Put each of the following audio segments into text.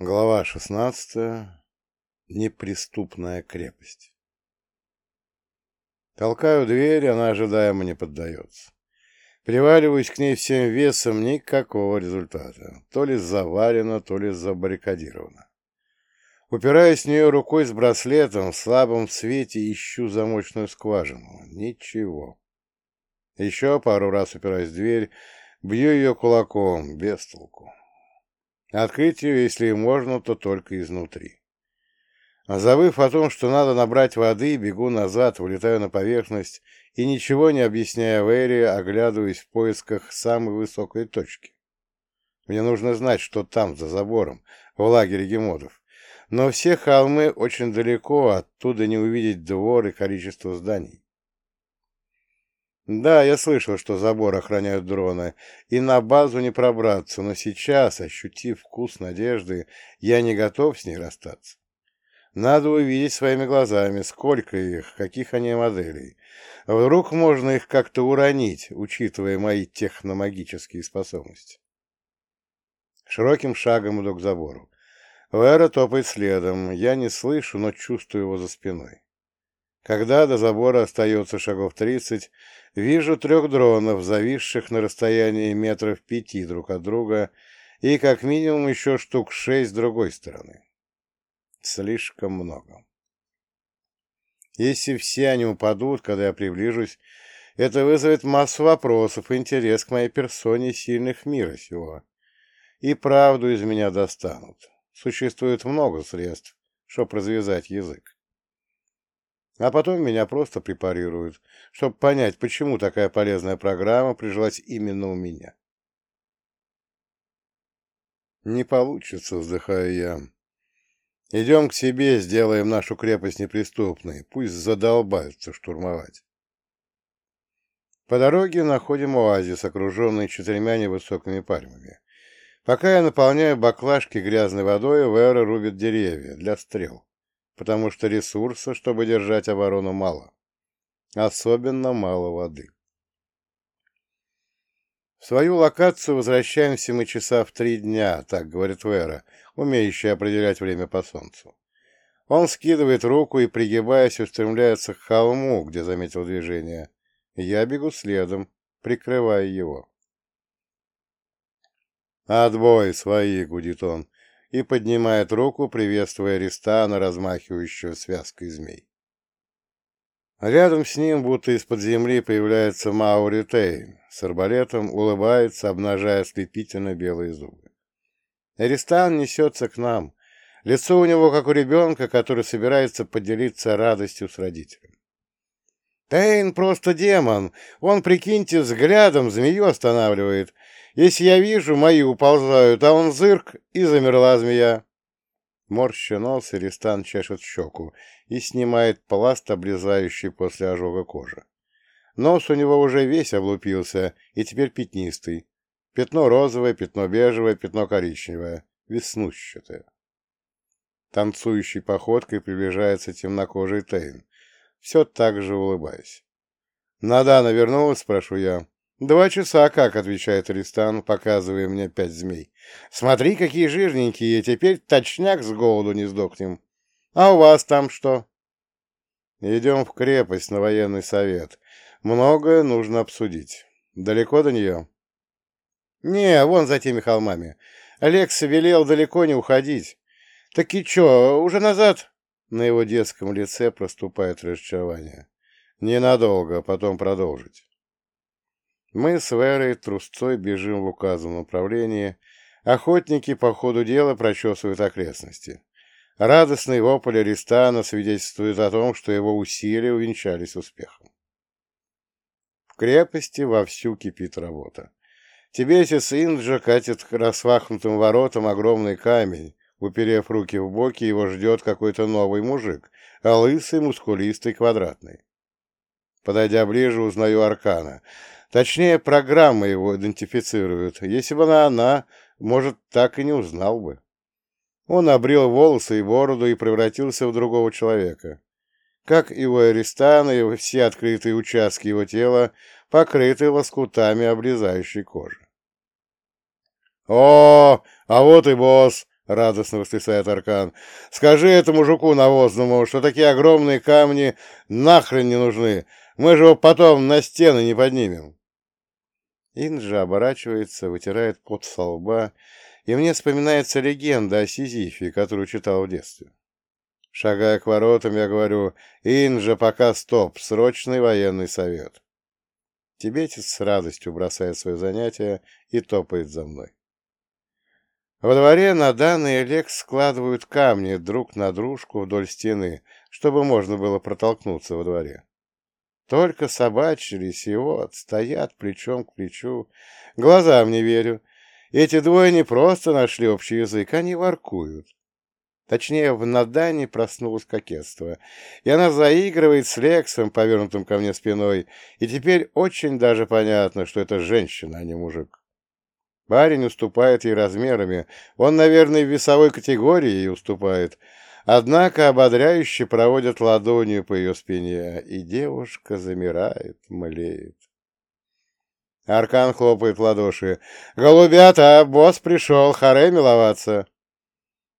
Глава 16. Неприступная крепость. Толкаю дверь, она ожидаемо не поддается. Приваливаюсь к ней всем весом, никакого результата. То ли заварено, то ли забаррикадировано. Упираясь в нее рукой с браслетом, в слабом свете ищу замочную скважину. Ничего. Еще пару раз упираюсь в дверь, бью ее кулаком, без толку. Открыть ее, если можно, то только изнутри. А забыв о том, что надо набрать воды, бегу назад, вылетаю на поверхность и, ничего не объясняя Вэри, оглядываюсь в поисках самой высокой точки. Мне нужно знать, что там, за забором, в лагере гемодов. Но все холмы очень далеко, оттуда не увидеть двор и количество зданий. Да, я слышал, что забор охраняют дроны, и на базу не пробраться, но сейчас, ощутив вкус надежды, я не готов с ней расстаться. Надо увидеть своими глазами, сколько их, каких они моделей. Вдруг можно их как-то уронить, учитывая мои техномагические способности. Широким шагом иду к забору. Вера топает следом. Я не слышу, но чувствую его за спиной. Когда до забора остается шагов тридцать, вижу трех дронов, зависших на расстоянии метров пяти друг от друга, и как минимум еще штук шесть с другой стороны. Слишком много. Если все они упадут, когда я приближусь, это вызовет массу вопросов и интерес к моей персоне сильных мира сего. И правду из меня достанут. Существует много средств, чтобы развязать язык. А потом меня просто препарируют, чтобы понять, почему такая полезная программа прижилась именно у меня. Не получится, вздыхаю я. Идем к себе, сделаем нашу крепость неприступной, пусть задолбаются штурмовать. По дороге находим оазис, окруженный четырьмя невысокими пальмами. Пока я наполняю баклажки грязной водой, Вера рубит деревья для стрел потому что ресурса, чтобы держать оборону, мало. Особенно мало воды. В свою локацию возвращаемся мы часа в три дня, так говорит Вера, умеющая определять время по солнцу. Он скидывает руку и, пригибаясь, устремляется к холму, где заметил движение. Я бегу следом, прикрывая его. «Отбой, свои!» — гудит он и поднимает руку, приветствуя Аристана, размахивающего связкой змей. Рядом с ним, будто из-под земли, появляется Маури Тейн с арбалетом, улыбается, обнажая слепительно белые зубы. Аристан несется к нам. Лицо у него, как у ребенка, который собирается поделиться радостью с родителем. Тейн просто демон. Он, прикиньте, взглядом змею останавливает, если я вижу, мои уползают, а он зырк, и замерла змея. Морща нос, Ристан чешет щеку и снимает пласт, облезающий после ожога кожи. Нос у него уже весь облупился и теперь пятнистый. Пятно розовое, пятно бежевое, пятно коричневое, веснущатое. Танцующей походкой приближается темнокожий Тейн, все так же улыбаясь. «Надана вернулась?» — спрошу я. «Два часа как», — отвечает Аристан, показывая мне пять змей. «Смотри, какие жирненькие, теперь точняк с голоду не сдохнем. А у вас там что?» «Идем в крепость на военный совет. Многое нужно обсудить. Далеко до нее?» «Не, вон за теми холмами. Алекс велел далеко не уходить. Так и чё, уже назад?» На его детском лице проступает разочарование. «Ненадолго, потом продолжить». Мы с Верой трусцой бежим в указанном направлении. Охотники по ходу дела прочесывают окрестности. Радостный вопль Аристана свидетельствует о том, что его усилия увенчались успехом. В крепости вовсю кипит работа. Тибетец Инджа катит к распахнутым воротам огромный камень. Уперев руки в боки, его ждет какой-то новый мужик, а лысый, мускулистый, квадратный. Подойдя ближе, узнаю Аркана. Точнее, программа его идентифицирует. Если бы она она, может, так и не узнал бы. Он обрел волосы и бороду и превратился в другого человека. Как и у и все открытые участки его тела покрыты лоскутами облезающей кожи. «О, а вот и босс!» — радостно восклицает Аркан. «Скажи этому жуку навозному, что такие огромные камни нахрен не нужны. Мы же его потом на стены не поднимем». Инжа оборачивается, вытирает пот со лба, и мне вспоминается легенда о Сизифе, которую читал в детстве. Шагая к воротам, я говорю, «Инжа, пока стоп, срочный военный совет». Тибетец с радостью бросает свое занятие и топает за мной. Во дворе Надан и Лекс складывают камни друг на дружку вдоль стены, чтобы можно было протолкнуться во дворе. Только собачились и вот, стоят плечом к плечу. Глазам не верю. Эти двое не просто нашли общий язык, они воркуют. Точнее, в Надане проснулось кокетство, и она заигрывает с Лексом, повернутым ко мне спиной, и теперь очень даже понятно, что это женщина, а не мужик. Парень уступает ей размерами, он, наверное, в весовой категории ей уступает, однако ободряюще проводят ладонью по ее спине, и девушка замирает, млеет. Аркан хлопает в ладоши. «Голубята, босс пришел, харе миловаться!»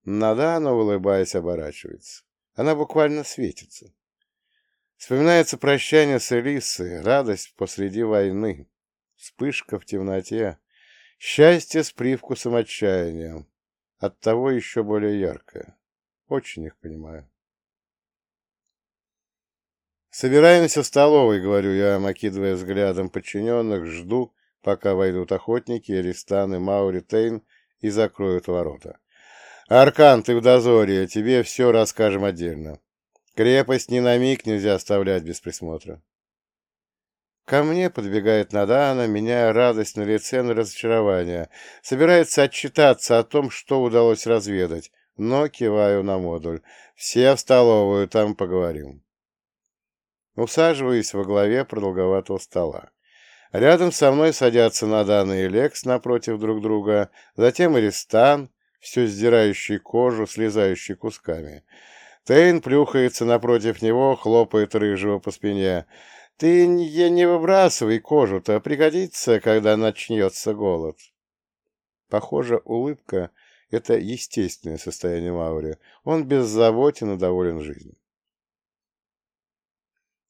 Надана, улыбаясь, оборачивается. Она буквально светится. Вспоминается прощание с Элисой, радость посреди войны, вспышка в темноте, счастье с привкусом отчаяния, оттого еще более яркое. Очень их понимаю. «Собираемся в столовой», — говорю я, макидывая взглядом подчиненных, жду, пока войдут охотники, Эристан и Маури Тейн и закроют ворота. «Аркан, ты в дозоре, тебе все расскажем отдельно. Крепость ни на миг нельзя оставлять без присмотра». Ко мне подбегает Надана, меняя радость на лице на разочарование. Собирается отчитаться о том, что удалось разведать, но киваю на модуль. «Все в столовую, там поговорим». Усаживаюсь во главе продолговатого стола. Рядом со мной садятся Надана и Лекс напротив друг друга, затем Иристан, все сдирающий кожу, слезающий кусками. Тейн плюхается напротив него, хлопает рыжего по спине. «Ты не выбрасывай кожу-то, пригодится, когда начнется голод». Похоже, улыбка — это естественное состояние Маури. Он беззаботен и доволен жизнью.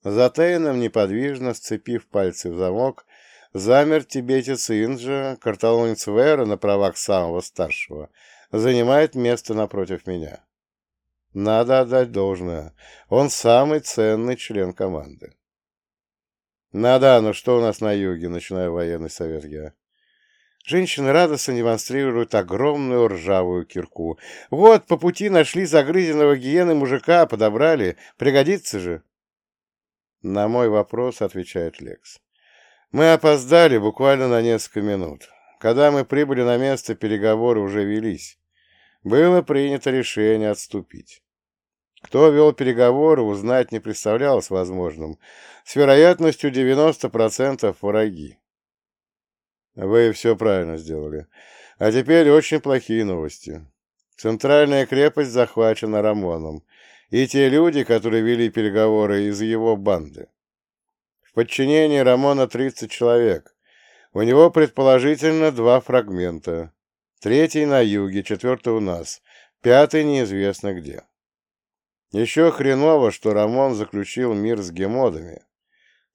За Тейном, неподвижно сцепив пальцы в замок, замер тибетец Инджа, карталонец Вера на правах самого старшего — занимает место напротив меня. Надо отдать должное. Он самый ценный член команды. «Надо, ну что у нас на юге?» — начинаю военный совет я. Женщины радостно демонстрируют огромную ржавую кирку. «Вот, по пути нашли загрызенного гиены мужика, подобрали. Пригодится же!» На мой вопрос отвечает Лекс. «Мы опоздали буквально на несколько минут. Когда мы прибыли на место, переговоры уже велись было принято решение отступить. Кто вел переговоры, узнать не представлялось возможным. С вероятностью 90% враги. Вы все правильно сделали. А теперь очень плохие новости. Центральная крепость захвачена Рамоном, и те люди, которые вели переговоры из его банды. В подчинении Рамона 30 человек. У него, предположительно, два фрагмента. Третий на юге, четвертый у нас, пятый неизвестно где. Еще хреново, что Рамон заключил мир с гемодами.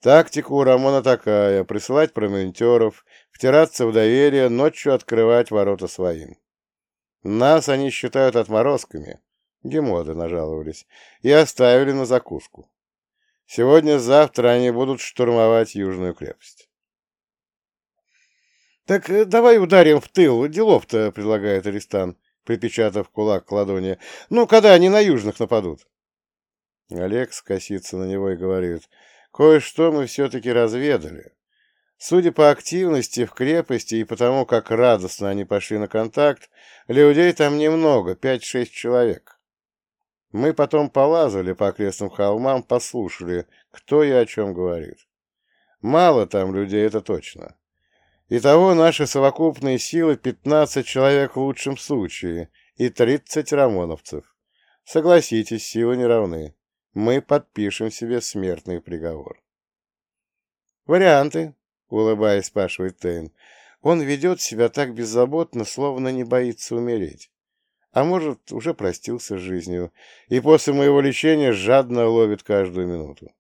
Тактика у Рамона такая — присылать промонтеров, втираться в доверие, ночью открывать ворота своим. Нас они считают отморозками, гемоды нажаловались, и оставили на закуску. Сегодня-завтра они будут штурмовать Южную крепость. «Так э, давай ударим в тыл, делов-то», — предлагает Аристан, припечатав кулак к ладони. «Ну, когда они на южных нападут?» Олег скосится на него и говорит, «Кое-что мы все-таки разведали. Судя по активности в крепости и потому, как радостно они пошли на контакт, людей там немного, пять-шесть человек. Мы потом полазали по окрестным холмам, послушали, кто и о чем говорит. Мало там людей, это точно. Итого наши совокупные силы 15 человек в лучшем случае и 30 рамоновцев. Согласитесь, силы не равны. Мы подпишем себе смертный приговор. «Варианты», — улыбаясь, спрашивает Тейн. «Он ведет себя так беззаботно, словно не боится умереть. а может, уже простился с жизнью, и после моего лечения жадно ловит каждую минуту.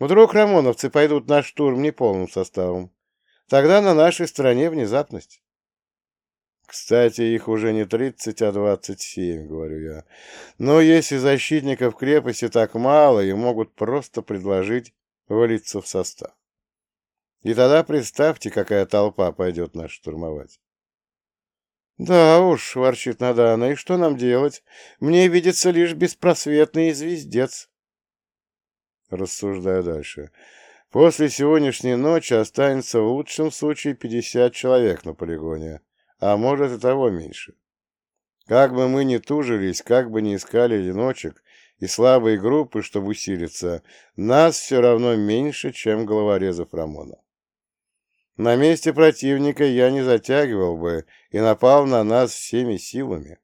Вдруг рамоновцы пойдут на штурм неполным составом. Тогда на нашей стороне внезапность. Кстати, их уже не тридцать, а двадцать семь, говорю я. Но если защитников крепости так мало, и могут просто предложить валиться в состав. И тогда представьте, какая толпа пойдет нас штурмовать. «Да уж», — ворчит Надана, — «и что нам делать? Мне видится лишь беспросветный звездец». Рассуждаю дальше. После сегодняшней ночи останется в лучшем случае пятьдесят человек на полигоне, а может и того меньше. Как бы мы ни тужились, как бы ни искали одиночек и слабые группы, чтобы усилиться, нас все равно меньше, чем головорезов Рамона. На месте противника я не затягивал бы и напал на нас всеми силами.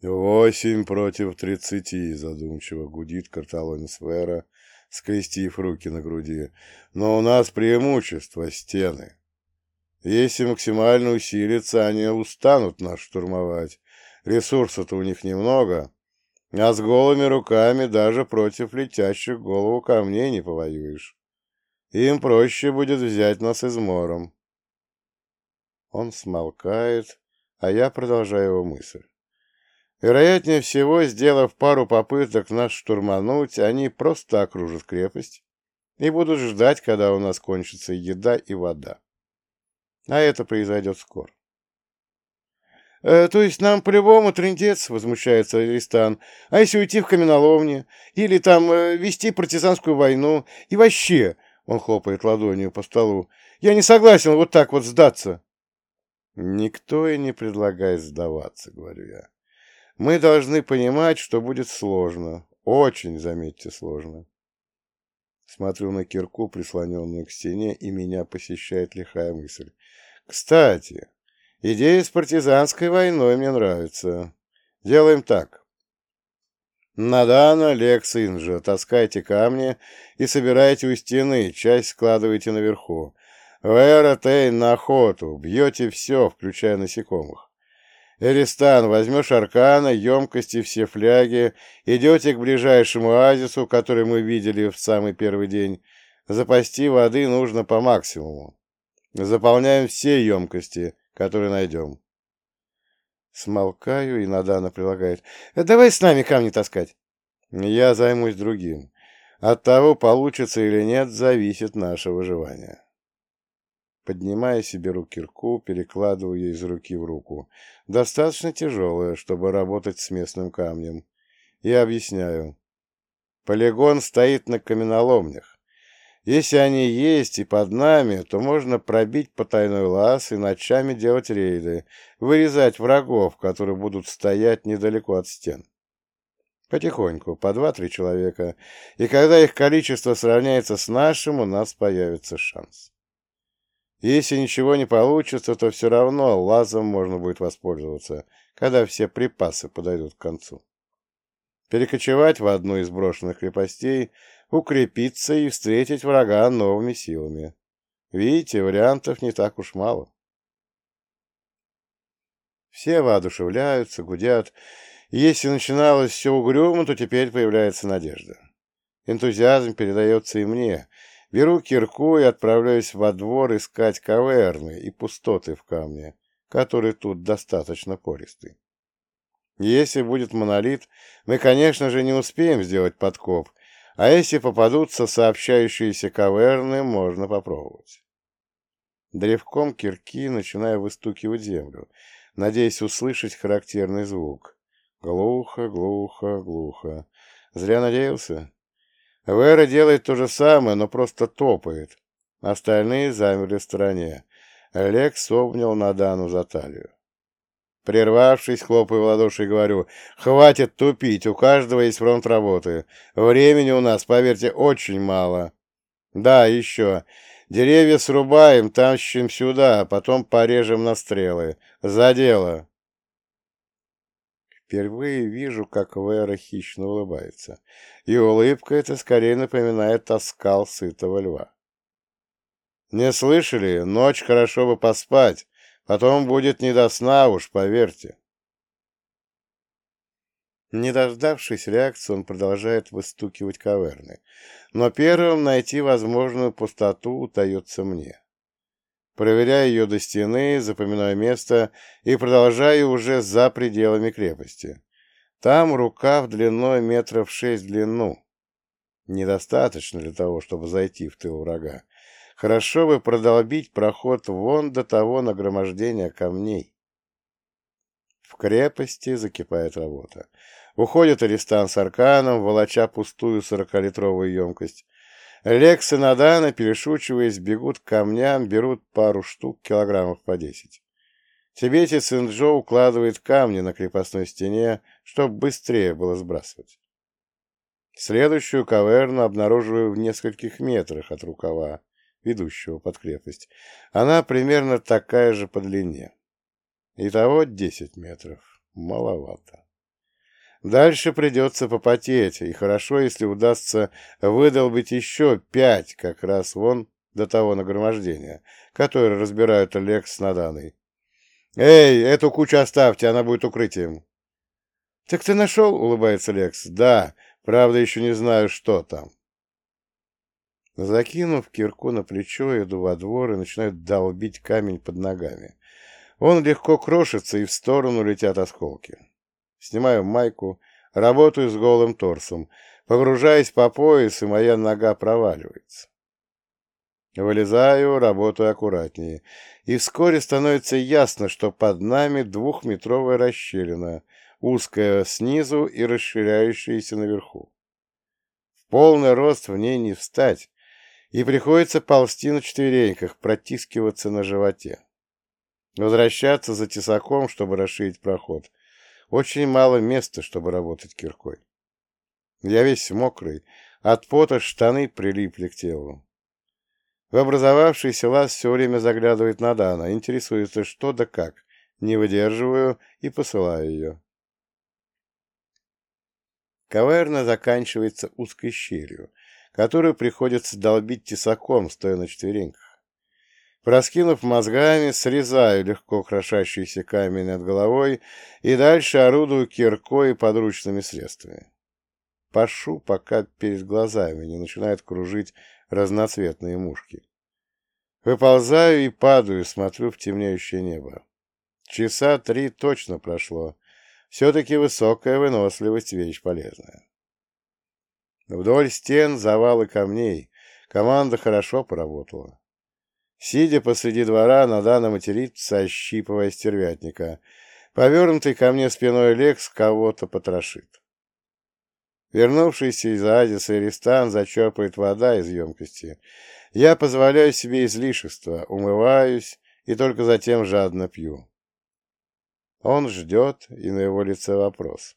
«Восемь против тридцати», — задумчиво гудит Карталонис Вера, скрестив руки на груди. «Но у нас преимущество — стены. Если максимально усилиться, они устанут нас штурмовать. Ресурсов-то у них немного, а с голыми руками даже против летящих голову камней не повоюешь. Им проще будет взять нас измором. Он смолкает, а я продолжаю его мысль. Вероятнее всего, сделав пару попыток нас штурмануть, они просто окружат крепость и будут ждать, когда у нас кончится еда и вода. А это произойдет скоро. «Э, «То есть нам по-любому трындец?» — возмущается Аристан. «А если уйти в каменоломни? Или там э, вести партизанскую войну? И вообще, он хлопает ладонью по столу. «Я не согласен вот так вот сдаться!» «Никто и не предлагает сдаваться», — говорю я. «Мы должны понимать, что будет сложно. Очень, заметьте, сложно». Смотрю на кирку, прислоненную к стене, и меня посещает лихая мысль. «Кстати, идея с партизанской войной мне нравится. Делаем так. Надана, Лекс, Инжа, таскайте камни и собирайте у стены, часть складывайте наверху. Вера, Тейн, на охоту, бьете все, включая насекомых. Эристан, возьмешь аркана, емкости, все фляги, идете к ближайшему оазису, который мы видели в самый первый день. Запасти воды нужно по максимуму. Заполняем все емкости, которые найдем. Смолкаю, и Надана прилагает. «Давай с нами камни таскать». «Я займусь другим. От того, получится или нет, зависит наше выживание». Поднимая себе беру кирку, перекладываю ее из руки в руку. Достаточно тяжелая, чтобы работать с местным камнем. И объясняю. Полигон стоит на каменоломнях. Если они есть и под нами, то можно пробить потайной лаз и ночами делать рейды, вырезать врагов, которые будут стоять недалеко от стен. Потихоньку, по два-три человека, и когда их количество сравняется с нашим, у нас появится шанс. Если ничего не получится, то все равно лазом можно будет воспользоваться, когда все припасы подойдут к концу. Перекочевать в одну из брошенных крепостей – укрепиться и встретить врага новыми силами. Видите, вариантов не так уж мало. Все воодушевляются, гудят. Если начиналось все угрюмо, то теперь появляется надежда. Энтузиазм передается и мне. Беру кирку и отправляюсь во двор искать каверны и пустоты в камне, которые тут достаточно пористы. Если будет монолит, мы, конечно же, не успеем сделать подкоп, а если попадутся сообщающиеся каверны, можно попробовать. Древком кирки начинаю выстукивать землю, надеясь услышать характерный звук. Глухо, глухо, глухо. Зря надеялся. Вера делает то же самое, но просто топает. Остальные замерли в стороне. Лекс обнял Надану за талию. Прервавшись, хлопаю в ладоши и говорю, «Хватит тупить, у каждого есть фронт работы. Времени у нас, поверьте, очень мало. Да, еще. Деревья срубаем, тащим сюда, потом порежем на стрелы. За дело!» Впервые вижу, как Вера хищно улыбается. И улыбка эта скорее напоминает оскал сытого льва. «Не слышали? Ночь хорошо бы поспать!» Потом будет не до сна уж, поверьте. Не дождавшись реакции, он продолжает выстукивать каверны. Но первым найти возможную пустоту удается мне. Проверяю ее до стены, запоминаю место и продолжаю уже за пределами крепости. Там рукав длиной метров шесть в длину. Недостаточно для того, чтобы зайти в тыл врага. Хорошо бы продолбить проход вон до того нагромождения камней. В крепости закипает работа. Уходит арестант с арканом, волоча пустую сорокалитровую емкость. Лекс и Надана, перешучиваясь, бегут к камням, берут пару штук, килограммов по десять. Тибетец Инджо укладывает камни на крепостной стене, чтобы быстрее было сбрасывать. Следующую каверну обнаруживаю в нескольких метрах от рукава, ведущего под крепость. Она примерно такая же по длине. Итого десять метров. Маловато. Дальше придется попотеть, и хорошо, если удастся выдолбить еще пять, как раз вон до того нагромождения, которое разбирают Лекс с Наданой. «Эй, эту кучу оставьте, она будет укрытием». «Так ты нашел?» — улыбается Лекс. «Да, правда, еще не знаю, что там». Закинув кирку на плечо, иду во двор и начинаю долбить камень под ногами. Он легко крошится, и в сторону летят осколки. Снимаю майку, работаю с голым торсом, погружаясь по пояс, и моя нога проваливается. Вылезаю, работаю аккуратнее, и вскоре становится ясно, что под нами двухметровая расщелина, узкая снизу и расширяющаяся наверху. В полный рост в ней не встать, и приходится ползти на четвереньках, протискиваться на животе. Возвращаться за тесаком, чтобы расширить проход. Очень мало места, чтобы работать киркой. Я весь мокрый, от пота штаны прилипли к телу. В образовавшийся лаз все время заглядывает на Дана, интересуется, что да как. Не выдерживаю и посылаю ее. Каверна заканчивается узкой щелью, которую приходится долбить тесаком, стоя на четвереньках. Проскинув мозгами, срезаю легко крошащийся камень над головой и дальше орудую киркой и подручными средствами. Пашу, пока перед глазами не начинают кружить разноцветные мушки. Выползаю и падаю, смотрю в темнеющее небо. Часа три точно прошло. Все-таки высокая выносливость — вещь полезная. Вдоль стен завалы камней. Команда хорошо поработала. Сидя посреди двора, Надана матерится, ощипывая стервятника. Повернутый ко мне спиной Лекс кого-то потрошит. Вернувшийся из Азиса Иристан зачерпывает вода из емкости. Я позволяю себе излишества, умываюсь и только затем жадно пью. Он ждет, и на его лице вопрос.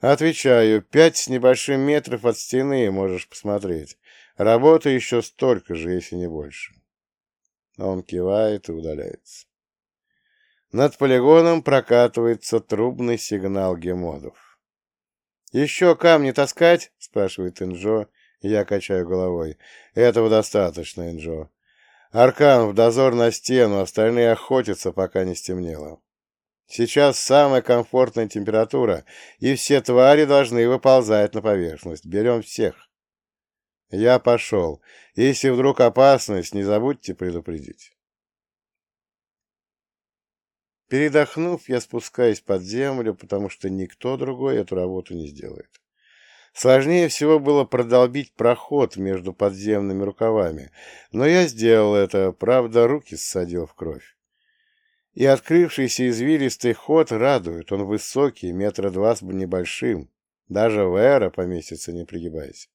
Отвечаю, пять с небольшим метров от стены можешь посмотреть. Работы еще столько же, если не больше. Он кивает и удаляется. Над полигоном прокатывается трубный сигнал гемодов. «Еще камни таскать?» — спрашивает Инжо. Я качаю головой. «Этого достаточно, Инжо. Аркан в дозор на стену, остальные охотятся, пока не стемнело. Сейчас самая комфортная температура, и все твари должны выползать на поверхность. Берем всех. Я пошел. Если вдруг опасность, не забудьте предупредить. Передохнув, я спускаюсь под землю, потому что никто другой эту работу не сделает. Сложнее всего было продолбить проход между подземными рукавами, но я сделал это, правда, руки ссадил в кровь. И открывшийся извилистый ход радует, он высокий, метра два с небольшим, даже в эра поместится, не пригибаясь.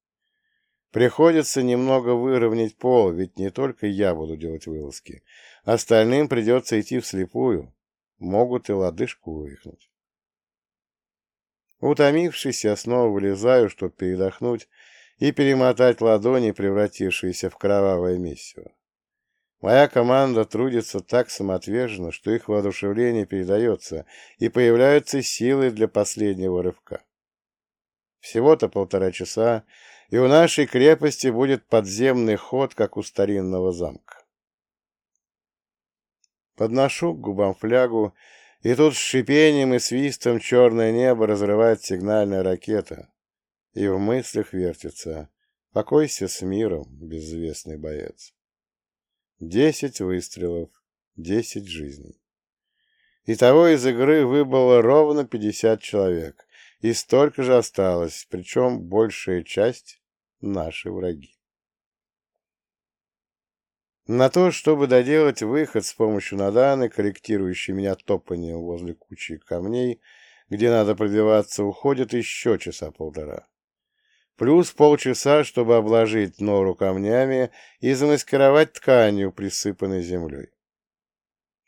Приходится немного выровнять пол, ведь не только я буду делать вылазки. Остальным придется идти вслепую. Могут и лодыжку вывихнуть. Утомившись, я снова вылезаю, чтобы передохнуть и перемотать ладони, превратившиеся в кровавое месиво. Моя команда трудится так самоотверженно, что их воодушевление передается, и появляются силы для последнего рывка. Всего-то полтора часа, и у нашей крепости будет подземный ход, как у старинного замка. Подношу к губам флягу, и тут с шипением и свистом черное небо разрывает сигнальная ракета, и в мыслях вертится «Покойся с миром, безвестный боец». Десять выстрелов, десять жизней. Итого из игры выбыло ровно пятьдесят человек, и столько же осталось, причем большая часть — наши враги. На то, чтобы доделать выход с помощью наданы, корректирующей меня топанием возле кучи камней, где надо пробиваться, уходит еще часа полтора. Плюс полчаса, чтобы обложить нору камнями и замаскировать тканью, присыпанной землей.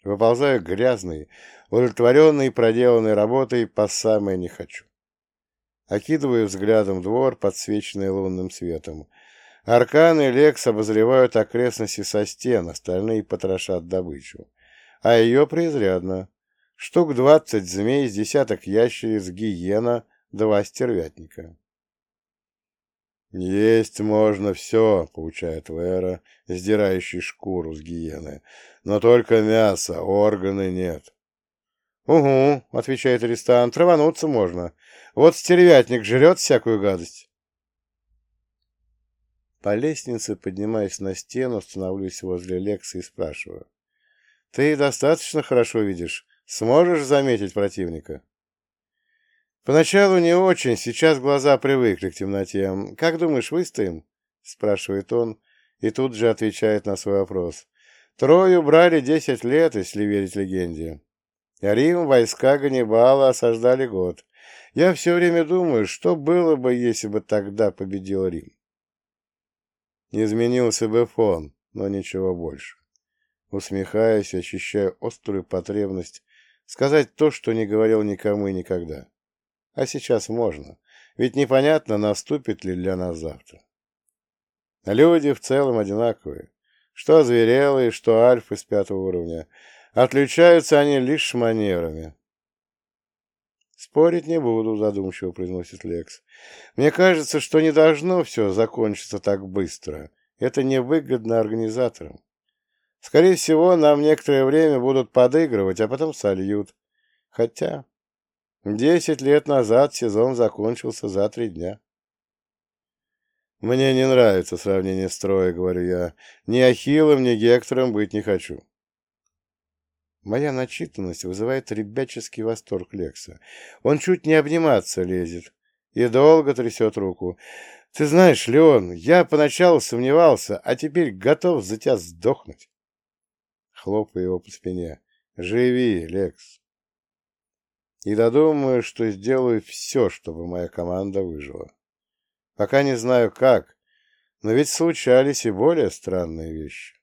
Выползаю грязный, удовлетворенный проделанной работой по самое не хочу. Окидываю взглядом двор, подсвеченный лунным светом, Аркан и Лекс обозревают окрестности со стен, остальные потрошат добычу. А ее преизрядно. Штук двадцать змей, десяток ящериц, гиена, два стервятника. «Есть можно все», — получает Вера, сдирающий шкуру с гиены. «Но только мясо, органы нет». «Угу», — отвечает арестант, — «травануться можно. Вот стервятник жрет всякую гадость». По лестнице, поднимаясь на стену, становлюсь возле Лекса и спрашиваю. «Ты достаточно хорошо видишь? Сможешь заметить противника?» «Поначалу не очень, сейчас глаза привыкли к темноте. Как думаешь, выстоим?» — спрашивает он, и тут же отвечает на свой вопрос. «Трою брали десять лет, если верить легенде. Рим войска Ганнибала осаждали год. Я все время думаю, что было бы, если бы тогда победил Рим. Изменился бы фон, но ничего больше. Усмехаясь, ощущаю острую потребность сказать то, что не говорил никому и никогда. А сейчас можно, ведь непонятно, наступит ли для нас завтра. Люди в целом одинаковые. Что озверелые, что альфы с пятого уровня. Отличаются они лишь манерами. «Спорить не буду», — задумчиво произносит Лекс. «Мне кажется, что не должно все закончиться так быстро. Это невыгодно организаторам. Скорее всего, нам некоторое время будут подыгрывать, а потом сольют. Хотя десять лет назад сезон закончился за три дня». «Мне не нравится сравнение строя», — говорю я. «Ни Ахиллом, ни Гектором быть не хочу». Моя начитанность вызывает ребяческий восторг Лекса. Он чуть не обниматься лезет и долго трясет руку. «Ты знаешь, Леон, я поначалу сомневался, а теперь готов за тебя сдохнуть». Хлопаю его по спине. «Живи, Лекс!» И додумаю, что сделаю все, чтобы моя команда выжила. Пока не знаю как, но ведь случались и более странные вещи.